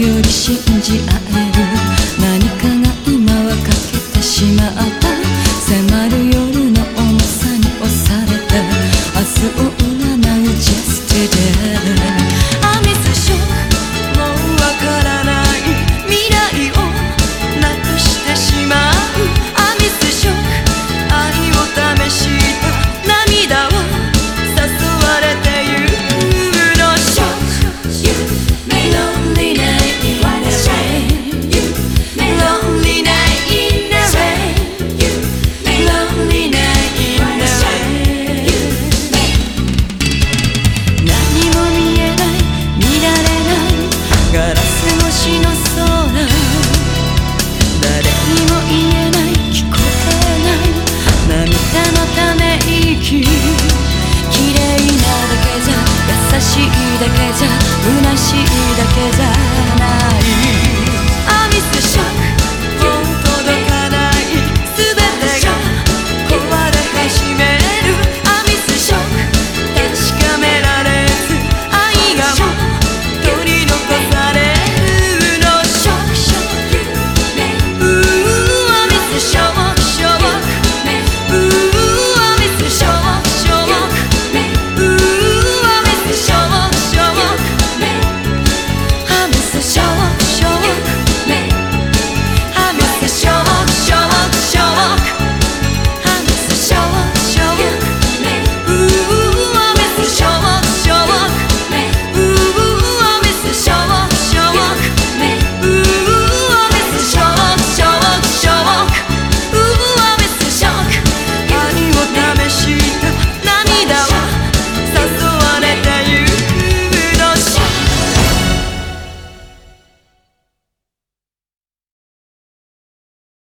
도열이 씨인지 알아